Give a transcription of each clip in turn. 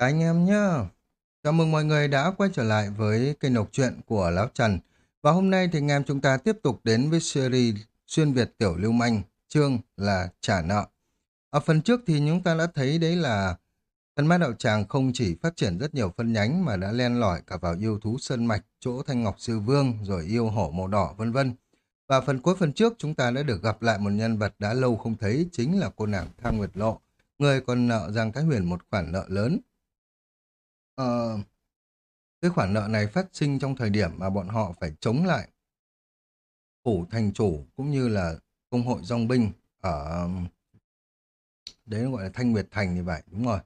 Các anh em nhá. Chào mừng mọi người đã quay trở lại với kênh đọc truyện của Lão Trần. Và hôm nay thì anh em chúng ta tiếp tục đến với series Xuyên Việt Tiểu Lưu Manh, chương là Trả Nợ. Ở phần trước thì chúng ta đã thấy đấy là thân mát đạo tràng không chỉ phát triển rất nhiều phân nhánh mà đã len lỏi cả vào yêu thú sơn mạch, chỗ Thanh Ngọc Sư Vương, rồi yêu hổ màu đỏ vân vân. Và phần cuối phần trước chúng ta đã được gặp lại một nhân vật đã lâu không thấy chính là cô nàng Thang Nguyệt Lộ, người còn nợ Giang Thái Huyền một khoản nợ lớn Ờ, cái khoản nợ này phát sinh trong thời điểm mà bọn họ phải chống lại phủ thành chủ cũng như là công hội dòng binh ở đấy gọi là Thanh Nguyệt Thành như vậy đúng rồi.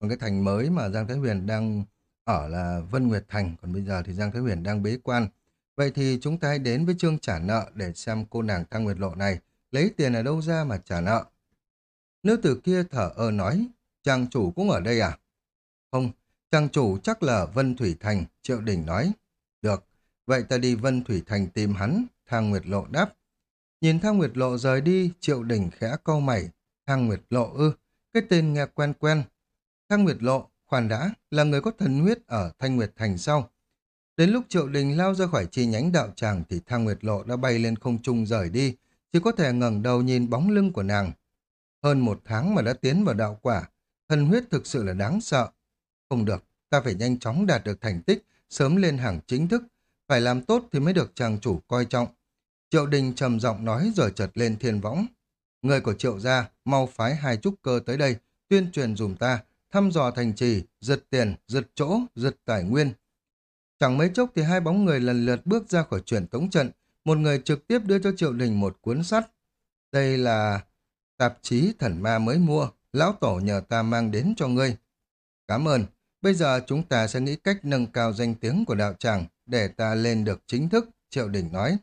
Còn cái thành mới mà Giang Thái Huyền đang ở là Vân Nguyệt Thành còn bây giờ thì Giang Thái Huyền đang bế quan. Vậy thì chúng ta hãy đến với chương trả nợ để xem cô nàng tăng Nguyệt Lộ này lấy tiền ở đâu ra mà trả nợ. Nữ tử kia thở ơ nói chàng chủ cũng ở đây à? Không Trang chủ chắc là Vân Thủy Thành, Triệu Đình nói. Được, vậy ta đi Vân Thủy Thành tìm hắn, Thang Nguyệt Lộ đáp. Nhìn Thang Nguyệt Lộ rời đi, Triệu Đình khẽ câu mày. Thang Nguyệt Lộ ư, cái tên nghe quen quen. Thang Nguyệt Lộ, khoan đã, là người có thần huyết ở Thanh Nguyệt Thành sau. Đến lúc Triệu Đình lao ra khỏi chi nhánh đạo tràng thì Thang Nguyệt Lộ đã bay lên không trung rời đi, chỉ có thể ngẩng đầu nhìn bóng lưng của nàng. Hơn một tháng mà đã tiến vào đạo quả, thần huyết thực sự là đáng sợ. Không được, ta phải nhanh chóng đạt được thành tích, sớm lên hàng chính thức. Phải làm tốt thì mới được chàng chủ coi trọng. Triệu Đình trầm giọng nói rồi chợt lên thiên võng. Người của triệu gia, mau phái hai trúc cơ tới đây, tuyên truyền dùm ta, thăm dò thành trì, giật tiền, giật chỗ, giật tài nguyên. Chẳng mấy chốc thì hai bóng người lần lượt bước ra khỏi truyền tống trận, một người trực tiếp đưa cho Triệu Đình một cuốn sắt. Đây là tạp chí thần ma mới mua, lão tổ nhờ ta mang đến cho ngươi. Cảm ơn, bây giờ chúng ta sẽ nghĩ cách nâng cao danh tiếng của đạo tràng để ta lên được chính thức, Triệu Đình nói.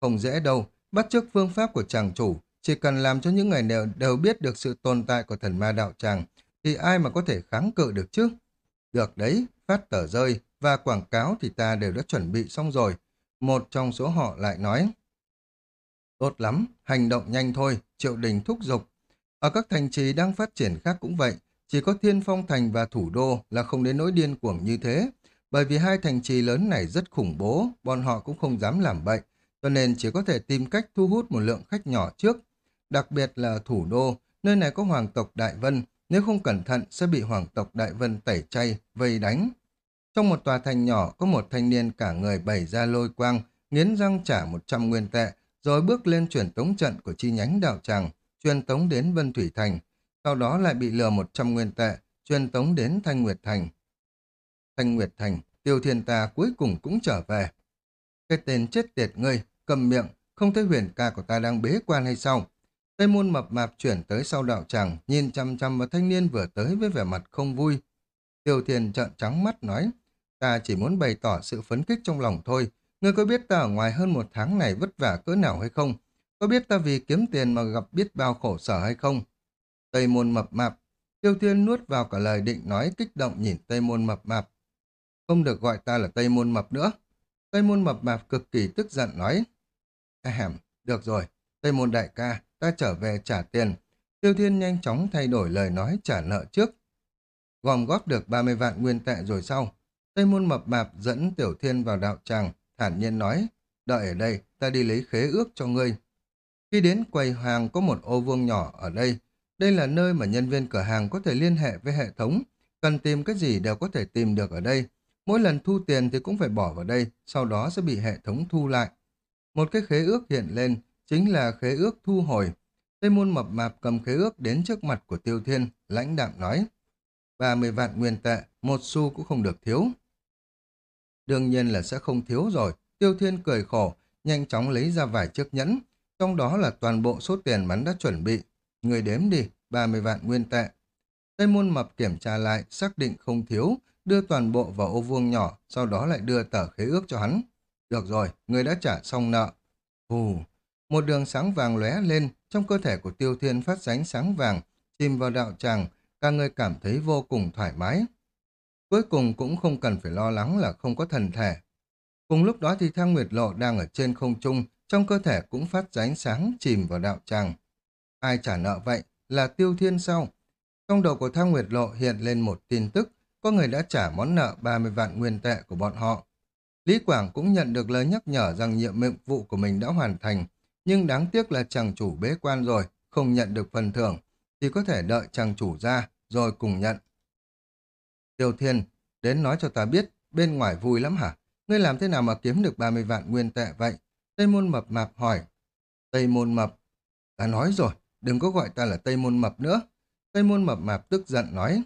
Không dễ đâu, bắt chước phương pháp của chàng chủ, chỉ cần làm cho những người đều, đều biết được sự tồn tại của thần ma đạo tràng, thì ai mà có thể kháng cự được chứ? Được đấy, phát tờ rơi và quảng cáo thì ta đều đã chuẩn bị xong rồi. Một trong số họ lại nói. Tốt lắm, hành động nhanh thôi, Triệu Đình thúc giục. Ở các thành trì đang phát triển khác cũng vậy, chỉ có Thiên Phong Thành và Thủ Đô là không đến nỗi điên cuồng như thế, bởi vì hai thành trì lớn này rất khủng bố, bọn họ cũng không dám làm bệnh, cho nên chỉ có thể tìm cách thu hút một lượng khách nhỏ trước. Đặc biệt là Thủ Đô, nơi này có Hoàng tộc Đại Vân, nếu không cẩn thận sẽ bị Hoàng tộc Đại Vân tẩy chay, vây đánh. Trong một tòa thành nhỏ có một thanh niên cả người bày ra lôi quang, nghiến răng trả 100 nguyên tệ, rồi bước lên chuyển tống trận của chi nhánh đạo tràng, truyền tống đến Vân Thủy Thành, sau đó lại bị lừa 100 nguyên tệ, truyền tống đến Thanh Nguyệt Thành. Thanh Nguyệt Thành, tiêu thiên ta cuối cùng cũng trở về. Cái tên chết tiệt ngươi, cầm miệng, không thấy huyền ca của ta đang bế quan hay sao? Tây môn mập mạp chuyển tới sau đạo tràng, nhìn chăm chăm vào thanh niên vừa tới với vẻ mặt không vui. Tiêu thiên trợn trắng mắt nói, ta chỉ muốn bày tỏ sự phấn khích trong lòng thôi. Ngươi có biết ta ở ngoài hơn một tháng này vất vả cỡ nào hay không? Có biết ta vì kiếm tiền mà gặp biết bao khổ sở hay không? Tây môn mập mạp. Tiêu thiên nuốt vào cả lời định nói kích động nhìn Tây môn mập mạp. Không được gọi ta là Tây môn mập nữa. Tây môn mập mạp cực kỳ tức giận nói. Hẻm, được rồi, Tây môn đại ca, ta trở về trả tiền. Tiêu thiên nhanh chóng thay đổi lời nói trả nợ trước. Gom góp được 30 vạn nguyên tệ rồi sau. Tây môn mập mạp dẫn tiểu thiên vào đạo tràng, thản nhiên nói. Đợi ở đây, ta đi lấy khế ước cho ngươi. Khi đến quầy hàng có một ô vuông nhỏ ở đây, đây là nơi mà nhân viên cửa hàng có thể liên hệ với hệ thống, cần tìm cái gì đều có thể tìm được ở đây. Mỗi lần thu tiền thì cũng phải bỏ vào đây, sau đó sẽ bị hệ thống thu lại. Một cái khế ước hiện lên, chính là khế ước thu hồi. Tây môn mập mạp cầm khế ước đến trước mặt của Tiêu Thiên, lãnh đạm nói. 30 vạn nguyên tệ, một xu cũng không được thiếu. Đương nhiên là sẽ không thiếu rồi. Tiêu Thiên cười khổ, nhanh chóng lấy ra vài chiếc nhẫn. Trong đó là toàn bộ số tiền hắn đã chuẩn bị, Người đếm đi, 30 vạn nguyên tệ. Tây môn mập kiểm tra lại, xác định không thiếu, đưa toàn bộ vào ô vuông nhỏ, sau đó lại đưa tờ khế ước cho hắn. Được rồi, người đã trả xong nợ. Hù, một đường sáng vàng lóe lên, trong cơ thể của tiêu thiên phát sánh sáng vàng, chìm vào đạo tràng, cả người cảm thấy vô cùng thoải mái. Cuối cùng cũng không cần phải lo lắng là không có thần thể. Cùng lúc đó thì thang nguyệt lộ đang ở trên không trung, trong cơ thể cũng phát ránh sáng chìm vào đạo tràng. Ai trả nợ vậy? Là tiêu thiên sao? Trong đầu của Thang Nguyệt Lộ hiện lên một tin tức, có người đã trả món nợ 30 vạn nguyên tệ của bọn họ. Lý Quảng cũng nhận được lời nhắc nhở rằng nhiệm vụ của mình đã hoàn thành, nhưng đáng tiếc là chàng chủ bế quan rồi, không nhận được phần thưởng, thì có thể đợi chàng chủ ra, rồi cùng nhận. Tiêu Thiên, đến nói cho ta biết, bên ngoài vui lắm hả? Ngươi làm thế nào mà kiếm được 30 vạn nguyên tệ vậy? Tây Môn Mập mạp hỏi. Tây Môn Mập. đã nói rồi, đừng có gọi ta là Tây Môn Mập nữa. Tây Môn Mập mạp tức giận nói.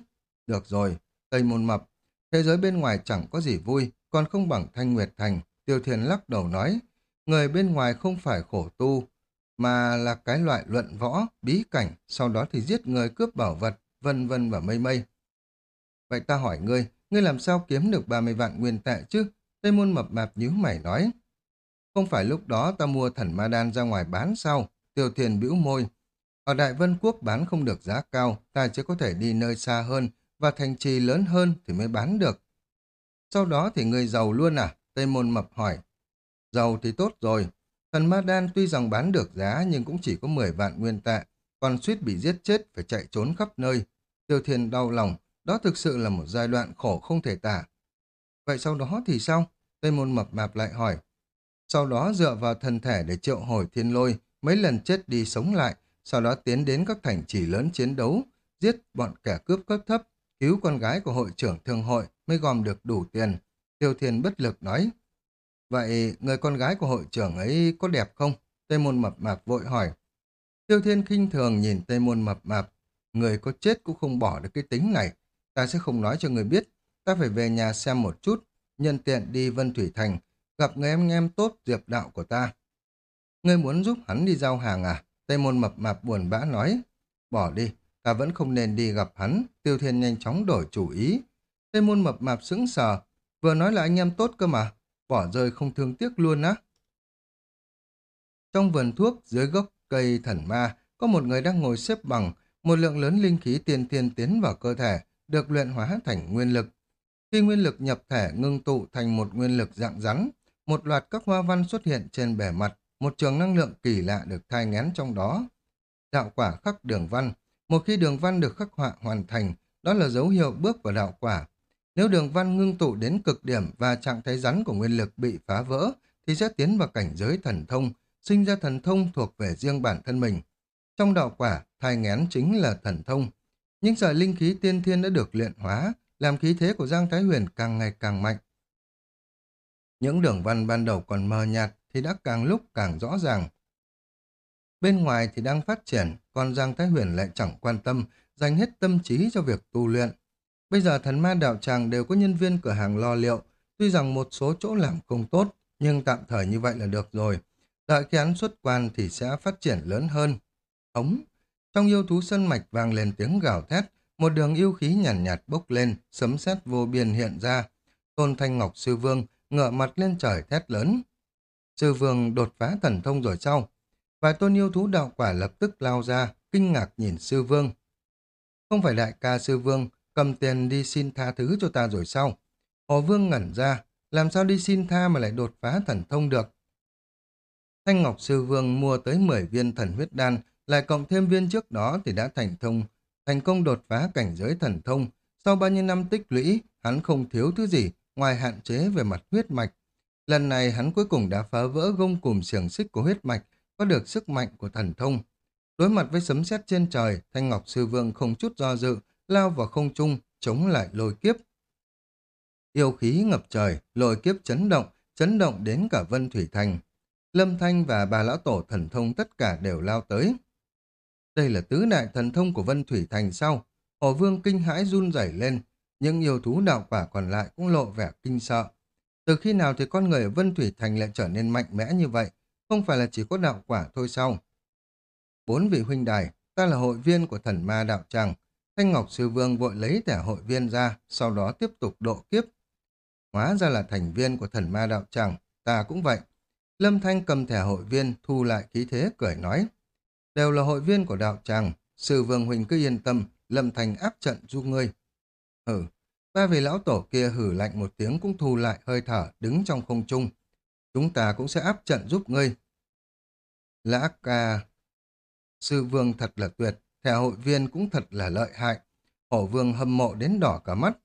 Được rồi, Tây Môn Mập. Thế giới bên ngoài chẳng có gì vui, còn không bằng Thanh Nguyệt Thành. Tiêu Thiên lắc đầu nói. Người bên ngoài không phải khổ tu, mà là cái loại luận võ, bí cảnh, sau đó thì giết người cướp bảo vật, vân vân và mây mây. Vậy ta hỏi ngươi, ngươi làm sao kiếm được 30 vạn nguyên tệ chứ? Tây môn mập mạp nhíu mày nói. Không phải lúc đó ta mua thần ma đan ra ngoài bán sao? Tiêu thiền bĩu môi. Ở Đại Vân Quốc bán không được giá cao, ta chỉ có thể đi nơi xa hơn và thành trì lớn hơn thì mới bán được. Sau đó thì người giàu luôn à? Tây môn mập hỏi. Giàu thì tốt rồi. Thần ma đan tuy rằng bán được giá nhưng cũng chỉ có 10 vạn nguyên tệ, còn suýt bị giết chết phải chạy trốn khắp nơi. Tiêu thiên đau lòng, đó thực sự là một giai đoạn khổ không thể tả. Vậy sau đó thì sao? Tây môn mập mạp lại hỏi. Sau đó dựa vào thân thể để triệu hồi thiên lôi, mấy lần chết đi sống lại, sau đó tiến đến các thành trì lớn chiến đấu, giết bọn kẻ cướp cấp thấp, cứu con gái của hội trưởng thương hội mới gom được đủ tiền. Tiêu thiên bất lực nói. Vậy người con gái của hội trưởng ấy có đẹp không? Tây môn mập mạp vội hỏi. Tiêu thiên khinh thường nhìn Tây môn mập mạp. Người có chết cũng không bỏ được cái tính này. Ta sẽ không nói cho người biết. Ta phải về nhà xem một chút. Nhân tiện đi Vân Thủy Thành. Gặp người em em tốt diệp đạo của ta. Ngươi muốn giúp hắn đi giao hàng à? Tây môn mập mạp buồn bã nói. Bỏ đi. Ta vẫn không nên đi gặp hắn. Tiêu thiên nhanh chóng đổi chủ ý. Tây môn mập mạp sững sờ. Vừa nói là anh em tốt cơ mà bỏ rơi không thương tiếc luôn á. Trong vườn thuốc, dưới gốc cây thần ma, có một người đang ngồi xếp bằng, một lượng lớn linh khí tiên tiên tiến vào cơ thể, được luyện hóa thành nguyên lực. Khi nguyên lực nhập thể ngưng tụ thành một nguyên lực dạng rắn, một loạt các hoa văn xuất hiện trên bề mặt, một trường năng lượng kỳ lạ được thai ngén trong đó. Đạo quả khắc đường văn, một khi đường văn được khắc họa hoàn thành, đó là dấu hiệu bước vào đạo quả, nếu đường văn ngưng tụ đến cực điểm và trạng thái rắn của nguyên lực bị phá vỡ, thì sẽ tiến vào cảnh giới thần thông, sinh ra thần thông thuộc về riêng bản thân mình. Trong đạo quả, thai ngén chính là thần thông. Những sợi linh khí tiên thiên đã được luyện hóa, làm khí thế của Giang Thái Huyền càng ngày càng mạnh. Những đường văn ban đầu còn mờ nhạt thì đã càng lúc càng rõ ràng. Bên ngoài thì đang phát triển, còn Giang Thái Huyền lại chẳng quan tâm, dành hết tâm trí cho việc tu luyện. Bây giờ thần ma đạo tràng đều có nhân viên cửa hàng lo liệu, tuy rằng một số chỗ làm không tốt, nhưng tạm thời như vậy là được rồi. Đợi khi hắn xuất quan thì sẽ phát triển lớn hơn. Ống, trong yêu thú sân mạch vang lên tiếng gào thét, một đường yêu khí nhàn nhạt, nhạt bốc lên, sấm sét vô biên hiện ra. Tôn Thanh Ngọc Sư Vương ngựa mặt lên trời thét lớn. Sư Vương đột phá thần thông rồi sau. Vài tôn yêu thú đạo quả lập tức lao ra, kinh ngạc nhìn Sư Vương. Không phải đại ca Sư Vương, cầm tiền đi xin tha thứ cho ta rồi sao? Hồ Vương ngẩn ra, làm sao đi xin tha mà lại đột phá thần thông được? Thanh Ngọc Sư Vương mua tới 10 viên thần huyết đan, lại cộng thêm viên trước đó thì đã thành thông, thành công đột phá cảnh giới thần thông. Sau bao nhiêu năm tích lũy, hắn không thiếu thứ gì ngoài hạn chế về mặt huyết mạch. Lần này hắn cuối cùng đã phá vỡ gông cùm xiềng xích của huyết mạch, có được sức mạnh của thần thông. Đối mặt với sấm sét trên trời, Thanh Ngọc Sư Vương không chút do dự, lao vào không trung, chống lại lôi kiếp. Yêu khí ngập trời, lôi kiếp chấn động, chấn động đến cả Vân Thủy Thành. Lâm Thanh và bà lão tổ thần thông tất cả đều lao tới. Đây là tứ đại thần thông của Vân Thủy Thành sau. Hồ Vương kinh hãi run rẩy lên, nhưng yêu thú đạo quả còn lại cũng lộ vẻ kinh sợ. Từ khi nào thì con người ở Vân Thủy Thành lại trở nên mạnh mẽ như vậy? Không phải là chỉ có đạo quả thôi sao? Bốn vị huynh đài, ta là hội viên của thần ma đạo tràng, Thanh Ngọc Sư Vương vội lấy thẻ hội viên ra, sau đó tiếp tục độ kiếp. Hóa ra là thành viên của thần ma đạo tràng, ta cũng vậy. Lâm Thanh cầm thẻ hội viên, thu lại khí thế, cười nói. Đều là hội viên của đạo tràng, Sư Vương Huỳnh cứ yên tâm, Lâm Thanh áp trận giúp ngươi. Ừ, ba vị lão tổ kia hử lạnh một tiếng cũng thu lại hơi thở, đứng trong không trung. Chúng ta cũng sẽ áp trận giúp ngươi. Lã ca... Sư Vương thật là tuyệt, thẻ hội viên cũng thật là lợi hại. Hổ vương hâm mộ đến đỏ cả mắt.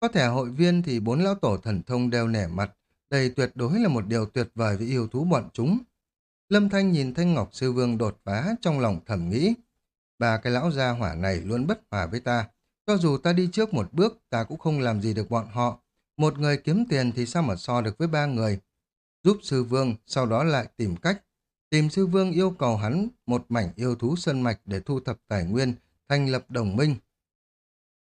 Có thẻ hội viên thì bốn lão tổ thần thông đều nẻ mặt, đây tuyệt đối là một điều tuyệt vời với yêu thú bọn chúng. Lâm Thanh nhìn Thanh Ngọc Sư Vương đột phá trong lòng thầm nghĩ. Ba cái lão gia hỏa này luôn bất hòa với ta. Cho dù ta đi trước một bước, ta cũng không làm gì được bọn họ. Một người kiếm tiền thì sao mà so được với ba người. Giúp Sư Vương, sau đó lại tìm cách. Tìm Sư Vương yêu cầu hắn một mảnh yêu thú sơn mạch để thu thập tài nguyên, thành lập đồng minh.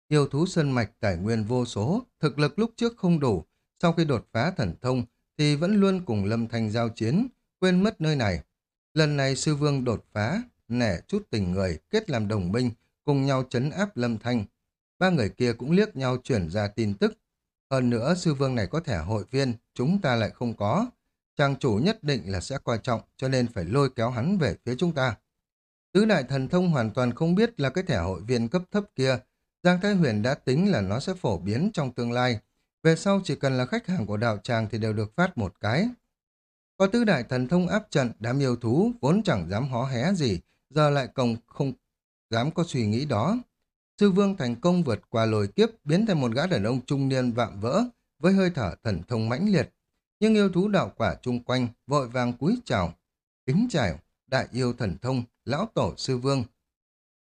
Yêu thú sơn mạch tài nguyên vô số, thực lực lúc trước không đủ, sau khi đột phá thần thông thì vẫn luôn cùng Lâm Thanh giao chiến, quên mất nơi này. Lần này sư vương đột phá, nẻ chút tình người, kết làm đồng minh, cùng nhau chấn áp Lâm Thanh. Ba người kia cũng liếc nhau chuyển ra tin tức. Hơn nữa sư vương này có thẻ hội viên, chúng ta lại không có. Chàng chủ nhất định là sẽ coi trọng, cho nên phải lôi kéo hắn về phía chúng ta. Tứ đại thần thông hoàn toàn không biết là cái thẻ hội viên cấp thấp kia. Giang Thái Huyền đã tính là nó sẽ phổ biến trong tương lai. Về sau chỉ cần là khách hàng của đạo tràng thì đều được phát một cái. Có tứ đại thần thông áp trận, đám yêu thú vốn chẳng dám hó hé gì, giờ lại còn không dám có suy nghĩ đó. Sư vương thành công vượt qua lồi kiếp, biến thành một gã đàn ông trung niên vạm vỡ, với hơi thở thần thông mãnh liệt. Nhưng yêu thú đạo quả chung quanh, vội vàng cúi chào, kính chào, đại yêu thần thông, lão tổ sư vương.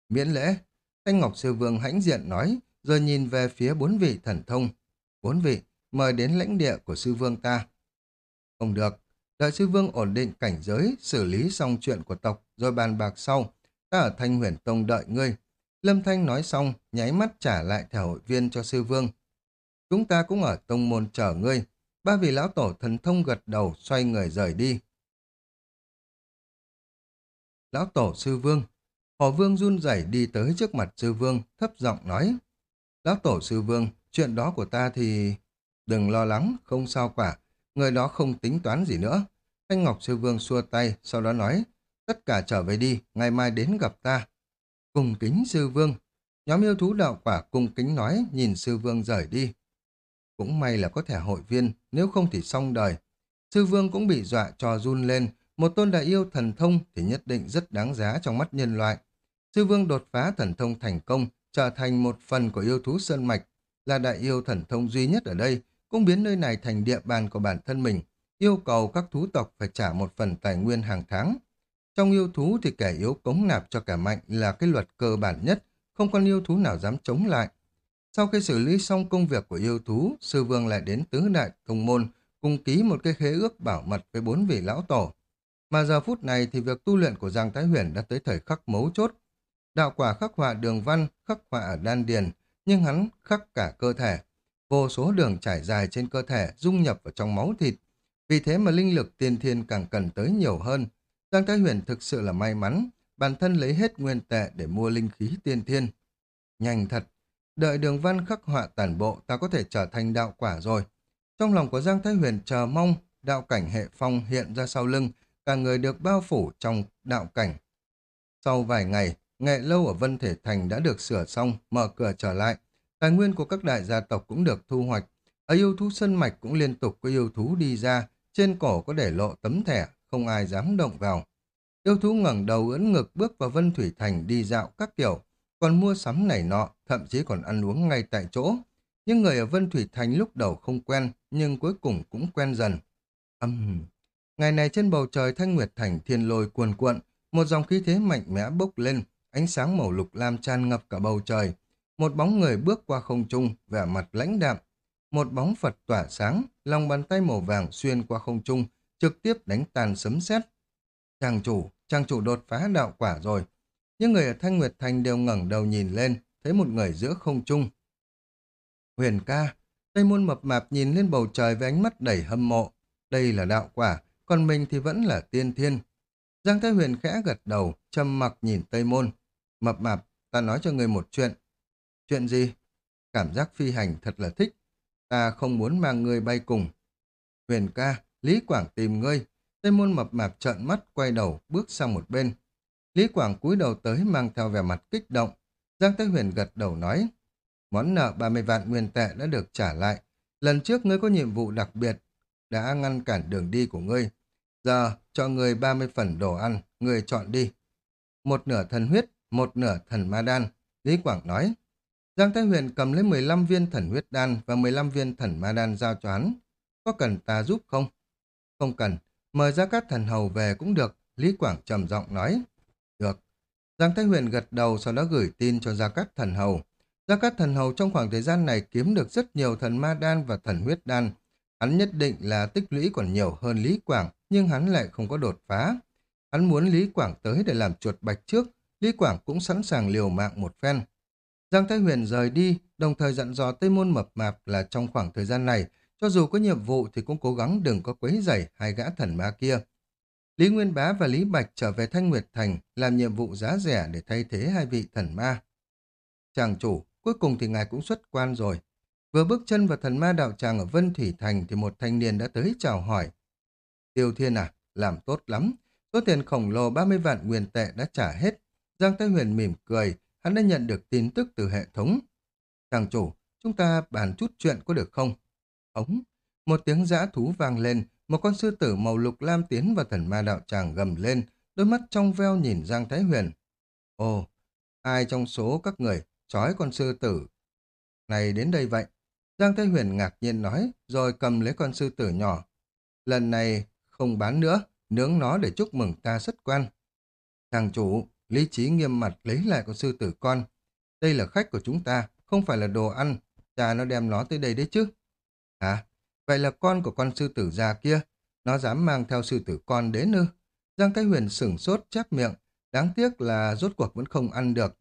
Miễn lễ, Thanh Ngọc sư vương hãnh diện nói, rồi nhìn về phía bốn vị thần thông. Bốn vị, mời đến lãnh địa của sư vương ta. Không được, đợi sư vương ổn định cảnh giới, xử lý xong chuyện của tộc, rồi bàn bạc sau. Ta ở Thanh huyền tông đợi ngươi. Lâm Thanh nói xong, nháy mắt trả lại thẻ hội viên cho sư vương. Chúng ta cũng ở tông môn chờ ngươi. Ba vị lão tổ thần thông gật đầu, xoay người rời đi. Lão tổ sư vương. Hồ vương run rẩy đi tới trước mặt sư vương, thấp giọng nói. Lão tổ sư vương, chuyện đó của ta thì... Đừng lo lắng, không sao cả. Người đó không tính toán gì nữa. Thanh Ngọc Sư Vương xua tay, sau đó nói, tất cả trở về đi, ngày mai đến gặp ta. Cùng kính Sư Vương. Nhóm yêu thú đạo quả cùng kính nói, nhìn Sư Vương rời đi. Cũng may là có thẻ hội viên, nếu không thì xong đời. Sư Vương cũng bị dọa cho run lên, một tôn đại yêu thần thông thì nhất định rất đáng giá trong mắt nhân loại. Sư Vương đột phá thần thông thành công, trở thành một phần của yêu thú Sơn Mạch, là đại yêu thần thông duy nhất ở đây, cũng biến nơi này thành địa bàn của bản thân mình, yêu cầu các thú tộc phải trả một phần tài nguyên hàng tháng. Trong yêu thú thì kẻ yếu cống nạp cho kẻ mạnh là cái luật cơ bản nhất, không con yêu thú nào dám chống lại. Sau khi xử lý xong công việc của yêu thú, sư vương lại đến tứ đại công môn, cùng ký một cái khế ước bảo mật với bốn vị lão tổ. Mà giờ phút này thì việc tu luyện của Giang Thái Huyền đã tới thời khắc mấu chốt. Đạo quả khắc họa đường văn, khắc họa ở đan điền, nhưng hắn khắc cả cơ thể. Vô số đường trải dài trên cơ thể dung nhập vào trong máu thịt. Vì thế mà linh lực tiên thiên càng cần tới nhiều hơn. Giang Thái Huyền thực sự là may mắn, bản thân lấy hết nguyên tệ để mua linh khí tiên thiên. Nhanh thật, đợi đường văn khắc họa tản bộ ta có thể trở thành đạo quả rồi. Trong lòng của Giang Thái Huyền chờ mong đạo cảnh hệ phong hiện ra sau lưng, cả người được bao phủ trong đạo cảnh. Sau vài ngày, nghệ lâu ở Vân Thể Thành đã được sửa xong, mở cửa trở lại. Tài nguyên của các đại gia tộc cũng được thu hoạch. Ở yêu thú sân mạch cũng liên tục có yêu thú đi ra, trên cổ có để lộ tấm thẻ, không ai dám động vào. Yêu thú ngẩng đầu ưỡn ngực bước vào Vân Thủy Thành đi dạo các kiểu, còn mua sắm này nọ, thậm chí còn ăn uống ngay tại chỗ. Nhưng người ở Vân Thủy Thành lúc đầu không quen, nhưng cuối cùng cũng quen dần. Âm... Uhm. Ngày này trên bầu trời Thanh Nguyệt Thành thiên lôi cuồn cuộn, một dòng khí thế mạnh mẽ bốc lên, ánh sáng màu lục lam tràn ngập cả bầu trời. Một bóng người bước qua không trung, vẻ mặt lãnh đạm. Một bóng Phật tỏa sáng, lòng bàn tay màu vàng xuyên qua không trung, trực tiếp đánh tàn sấm sét. chàng chủ, chàng chủ đột phá đạo quả rồi. Những người ở Thanh Nguyệt Thành đều ngẩng đầu nhìn lên, thấy một người giữa không trung. Huyền ca, Tây môn mập mạp nhìn lên bầu trời với ánh mắt đầy hâm mộ. Đây là đạo quả, còn mình thì vẫn là tiên thiên. Giang Thái Huyền khẽ gật đầu, trầm mặc nhìn Tây môn. Mập mạp, ta nói cho người một chuyện, Chuyện gì? Cảm giác phi hành thật là thích. Ta không muốn mang người bay cùng. Huyền ca, Lý Quảng tìm ngươi. Tây môn mập mạp trợn mắt, quay đầu, bước sang một bên. Lý Quảng cúi đầu tới mang theo vẻ mặt kích động. Giang Thái Huyền gật đầu nói. Món nợ 30 vạn nguyên tệ đã được trả lại. Lần trước ngươi có nhiệm vụ đặc biệt, đã ngăn cản đường đi của ngươi. Giờ, cho ngươi 30 phần đồ ăn, ngươi chọn đi. Một nửa thần huyết, một nửa thần ma đan. Lý Quảng nói. Giang Thái Huyền cầm lấy 15 viên thần huyết đan và 15 viên thần ma đan giao cho hắn. Có cần ta giúp không? Không cần, mời Gia Cát Thần Hầu về cũng được, Lý Quảng trầm giọng nói. Được. Giang Thái Huyền gật đầu sau đó gửi tin cho Gia Cát Thần Hầu. Gia Cát Thần Hầu trong khoảng thời gian này kiếm được rất nhiều thần ma đan và thần huyết đan. Hắn nhất định là tích lũy còn nhiều hơn Lý Quảng, nhưng hắn lại không có đột phá. Hắn muốn Lý Quảng tới để làm chuột bạch trước, Lý Quảng cũng sẵn sàng liều mạng một phen. Giang Thái Huyền rời đi, đồng thời dặn dò Tây Môn Mập Mạp là trong khoảng thời gian này, cho dù có nhiệm vụ thì cũng cố gắng đừng có quấy rầy hai gã thần ma kia. Lý Nguyên Bá và Lý Bạch trở về Thanh Nguyệt Thành làm nhiệm vụ giá rẻ để thay thế hai vị thần ma. Chàng chủ, cuối cùng thì ngài cũng xuất quan rồi. Vừa bước chân vào thần ma đạo tràng ở Vân Thủy Thành thì một thanh niên đã tới chào hỏi. Tiêu Thiên à, làm tốt lắm. Số tiền khổng lồ 30 vạn nguyên tệ đã trả hết. Giang Thái Huyền mỉm cười, hắn đã nhận được tin tức từ hệ thống. Chàng chủ, chúng ta bàn chút chuyện có được không? Ống, một tiếng giã thú vang lên, một con sư tử màu lục lam tiến vào thần ma đạo tràng gầm lên, đôi mắt trong veo nhìn Giang Thái Huyền. Ồ, ai trong số các người trói con sư tử này đến đây vậy? Giang Thái Huyền ngạc nhiên nói, rồi cầm lấy con sư tử nhỏ. Lần này không bán nữa, nướng nó để chúc mừng ta xuất quan. Chàng chủ, lý trí nghiêm mặt lấy lại con sư tử con. Đây là khách của chúng ta, không phải là đồ ăn. Cha nó đem nó tới đây đấy chứ à Vậy là con của con sư tử già kia. Nó dám mang theo sư tử con đến ư? Giang Thái Huyền sửng sốt chép miệng. Đáng tiếc là rốt cuộc vẫn không ăn được.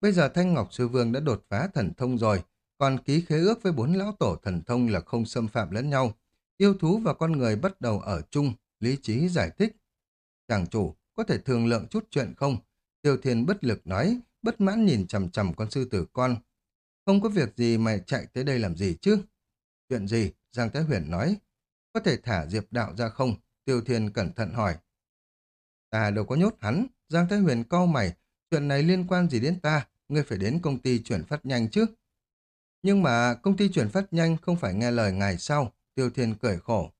Bây giờ Thanh Ngọc Sư Vương đã đột phá thần thông rồi, còn ký khế ước với bốn lão tổ thần thông là không xâm phạm lẫn nhau. Yêu thú và con người bắt đầu ở chung, lý trí giải thích. Chàng chủ, có thể thương lượng chút chuyện không? Tiêu Thiên bất lực nói, bất mãn nhìn chầm chầm con sư tử con. Không có việc gì mà chạy tới đây làm gì chứ? Chuyện gì? Giang Thái Huyền nói. Có thể thả Diệp Đạo ra không? Tiêu Thiên cẩn thận hỏi. Ta đâu có nhốt hắn. Giang Thái Huyền cau mày. Chuyện này liên quan gì đến ta? Ngươi phải đến công ty chuyển phát nhanh chứ. Nhưng mà công ty chuyển phát nhanh không phải nghe lời ngài sau. Tiêu Thiên cười khổ.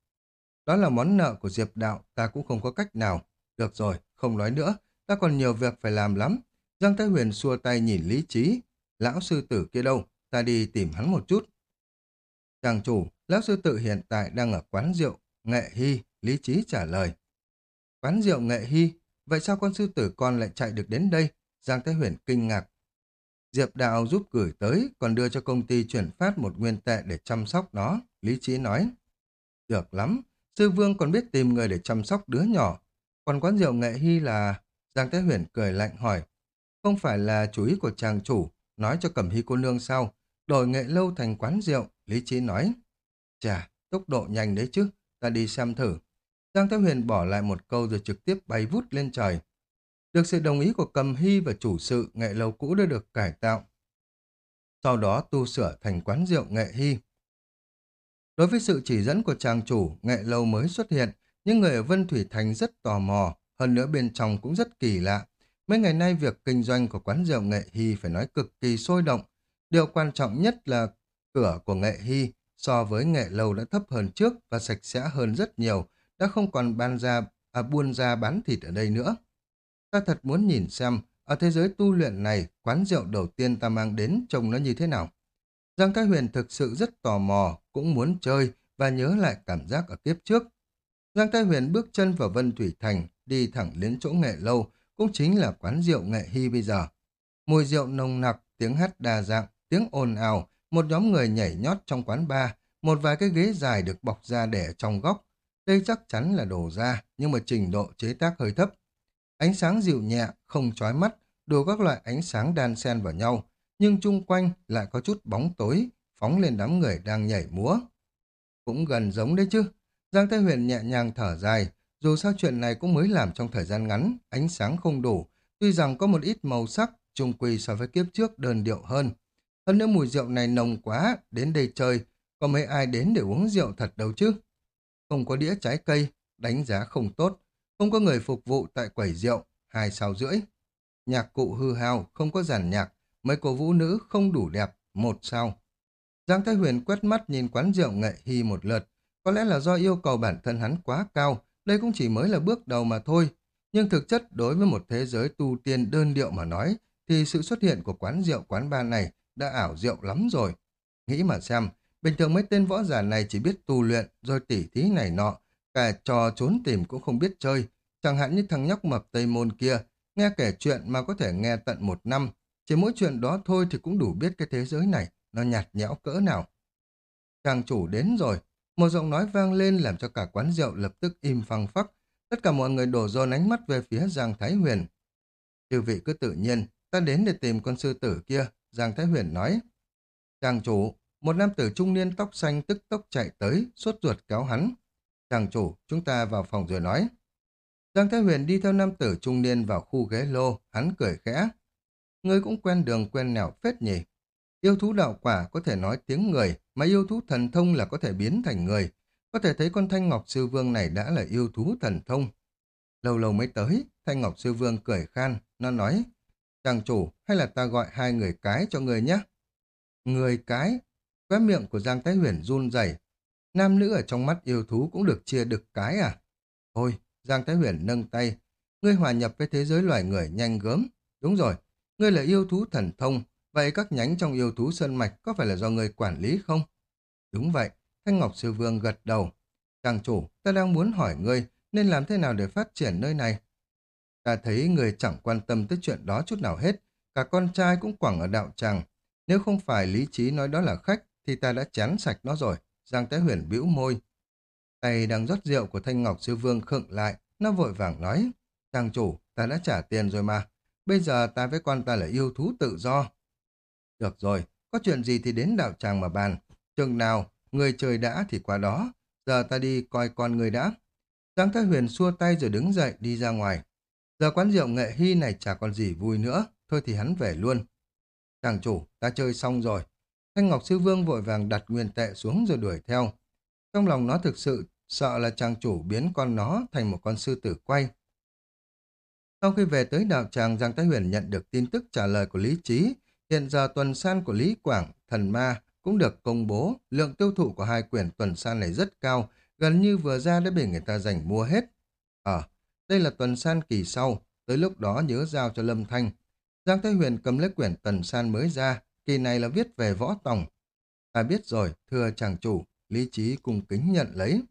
Đó là món nợ của Diệp Đạo, ta cũng không có cách nào. Được rồi, không nói nữa, ta còn nhiều việc phải làm lắm. Giang Thái Huyền xua tay nhìn lý trí. Lão sư tử kia đâu? Ta đi tìm hắn một chút. Chàng chủ, lão sư tử hiện tại đang ở quán rượu, nghệ hy, lý trí trả lời. Quán rượu nghệ hy, vậy sao con sư tử con lại chạy được đến đây? Giang Thái Huyền kinh ngạc. Diệp Đạo giúp gửi tới, còn đưa cho công ty chuyển phát một nguyên tệ để chăm sóc nó, Lý Trí nói. Được lắm, sư vương còn biết tìm người để chăm sóc đứa nhỏ. Còn quán rượu nghệ hy là... Giang Thái Huyền cười lạnh hỏi. Không phải là chủ ý của chàng chủ, nói cho cẩm hy cô nương sao? Đổi nghệ lâu thành quán rượu, Lý Trí nói. Chà, tốc độ nhanh đấy chứ, ta đi xem thử. Giang Thái Huyền bỏ lại một câu rồi trực tiếp bay vút lên trời. Được sự đồng ý của Cầm Hy và chủ sự, nghệ lâu cũ đã được cải tạo. Sau đó tu sửa thành quán rượu nghệ hy. Đối với sự chỉ dẫn của chàng chủ, nghệ lâu mới xuất hiện, nhưng người ở Vân Thủy Thành rất tò mò, hơn nữa bên trong cũng rất kỳ lạ. Mấy ngày nay việc kinh doanh của quán rượu nghệ hy phải nói cực kỳ sôi động. Điều quan trọng nhất là cửa của nghệ hy so với nghệ lâu đã thấp hơn trước và sạch sẽ hơn rất nhiều, đã không còn ban ra, à, buôn ra bán thịt ở đây nữa. Ta thật muốn nhìn xem, ở thế giới tu luyện này, quán rượu đầu tiên ta mang đến trông nó như thế nào. Giang Thái Huyền thực sự rất tò mò, cũng muốn chơi và nhớ lại cảm giác ở kiếp trước. Giang Thái Huyền bước chân vào Vân Thủy Thành, đi thẳng đến chỗ nghệ lâu, cũng chính là quán rượu nghệ hy bây giờ. Mùi rượu nồng nặc, tiếng hát đa dạng, tiếng ồn ào, một nhóm người nhảy nhót trong quán bar, một vài cái ghế dài được bọc ra để trong góc. Đây chắc chắn là đồ da nhưng mà trình độ chế tác hơi thấp. Ánh sáng dịu nhẹ, không chói mắt, đủ các loại ánh sáng đan xen vào nhau, nhưng chung quanh lại có chút bóng tối, phóng lên đám người đang nhảy múa. Cũng gần giống đấy chứ. Giang Thái Huyền nhẹ nhàng thở dài, dù sao chuyện này cũng mới làm trong thời gian ngắn, ánh sáng không đủ, tuy rằng có một ít màu sắc, chung quy so với kiếp trước đơn điệu hơn. Hơn nữa mùi rượu này nồng quá, đến đây chơi, có mấy ai đến để uống rượu thật đâu chứ. Không có đĩa trái cây, đánh giá không tốt, không có người phục vụ tại quầy rượu, hai sao rưỡi. Nhạc cụ hư hao, không có giàn nhạc, mấy cô vũ nữ không đủ đẹp, một sao. Giang Thái Huyền quét mắt nhìn quán rượu nghệ hy một lượt, có lẽ là do yêu cầu bản thân hắn quá cao, đây cũng chỉ mới là bước đầu mà thôi. Nhưng thực chất đối với một thế giới tu tiên đơn điệu mà nói, thì sự xuất hiện của quán rượu quán bar này đã ảo diệu lắm rồi. Nghĩ mà xem, bình thường mấy tên võ giả này chỉ biết tu luyện, rồi tỉ thí này nọ, cả trò trốn tìm cũng không biết chơi. Chẳng hạn như thằng nhóc mập Tây Môn kia, nghe kể chuyện mà có thể nghe tận một năm, chỉ mỗi chuyện đó thôi thì cũng đủ biết cái thế giới này, nó nhạt nhẽo cỡ nào. Chàng chủ đến rồi, một giọng nói vang lên làm cho cả quán rượu lập tức im phăng phắc. Tất cả mọi người đổ dồn ánh mắt về phía Giang Thái Huyền. Chư vị cứ tự nhiên, ta đến để tìm con sư tử kia, Giang Thái Huyền nói. Chàng chủ, một nam tử trung niên tóc xanh tức tốc chạy tới, suốt ruột kéo hắn. Chàng chủ, chúng ta vào phòng rồi nói. Giang Thái Huyền đi theo nam tử trung niên vào khu ghế lô, hắn cười khẽ. Ngươi cũng quen đường quen nẻo phết nhỉ. Yêu thú đạo quả có thể nói tiếng người, mà yêu thú thần thông là có thể biến thành người. Có thể thấy con Thanh Ngọc Sư Vương này đã là yêu thú thần thông. Lâu lâu mới tới, Thanh Ngọc Sư Vương cười khan, nó nói, chàng chủ, hay là ta gọi hai người cái cho người nhé? Người cái? Khóe miệng của Giang Thái Huyền run rẩy. Nam nữ ở trong mắt yêu thú cũng được chia được cái à? Thôi, Giang Thái Huyền nâng tay, ngươi hòa nhập với thế giới loài người nhanh gớm. Đúng rồi, ngươi là yêu thú thần thông, vậy các nhánh trong yêu thú sơn mạch có phải là do ngươi quản lý không? Đúng vậy, Thanh Ngọc Sư Vương gật đầu. Chàng chủ, ta đang muốn hỏi ngươi nên làm thế nào để phát triển nơi này? Ta thấy người chẳng quan tâm tới chuyện đó chút nào hết, cả con trai cũng quẳng ở đạo tràng. Nếu không phải lý trí nói đó là khách, thì ta đã chán sạch nó rồi. Giang Thái Huyền bĩu môi. Tay đang rót rượu của Thanh Ngọc Sư Vương khựng lại, nó vội vàng nói. Chàng chủ, ta đã trả tiền rồi mà. Bây giờ ta với con ta là yêu thú tự do. Được rồi, có chuyện gì thì đến đạo tràng mà bàn. Chừng nào, người trời đã thì qua đó. Giờ ta đi coi con người đã. Giang Thái Huyền xua tay rồi đứng dậy đi ra ngoài. Giờ quán rượu nghệ hy này chả còn gì vui nữa. Thôi thì hắn về luôn. Chàng chủ, ta chơi xong rồi. Thanh Ngọc Sư Vương vội vàng đặt nguyên tệ xuống rồi đuổi theo. Trong lòng nó thực sự sợ là chàng chủ biến con nó thành một con sư tử quay. Sau khi về tới đạo tràng, Giang Thái Huyền nhận được tin tức trả lời của Lý Trí. Hiện giờ tuần san của Lý Quảng, thần ma cũng được công bố. Lượng tiêu thụ của hai quyển tuần san này rất cao, gần như vừa ra đã bị người ta giành mua hết. Ờ, đây là tuần san kỳ sau, tới lúc đó nhớ giao cho Lâm Thanh. Giang Thái Huyền cầm lấy quyển tuần san mới ra, kỳ này là viết về võ tòng. Ta biết rồi, thưa chàng chủ, Lý Trí cùng kính nhận lấy.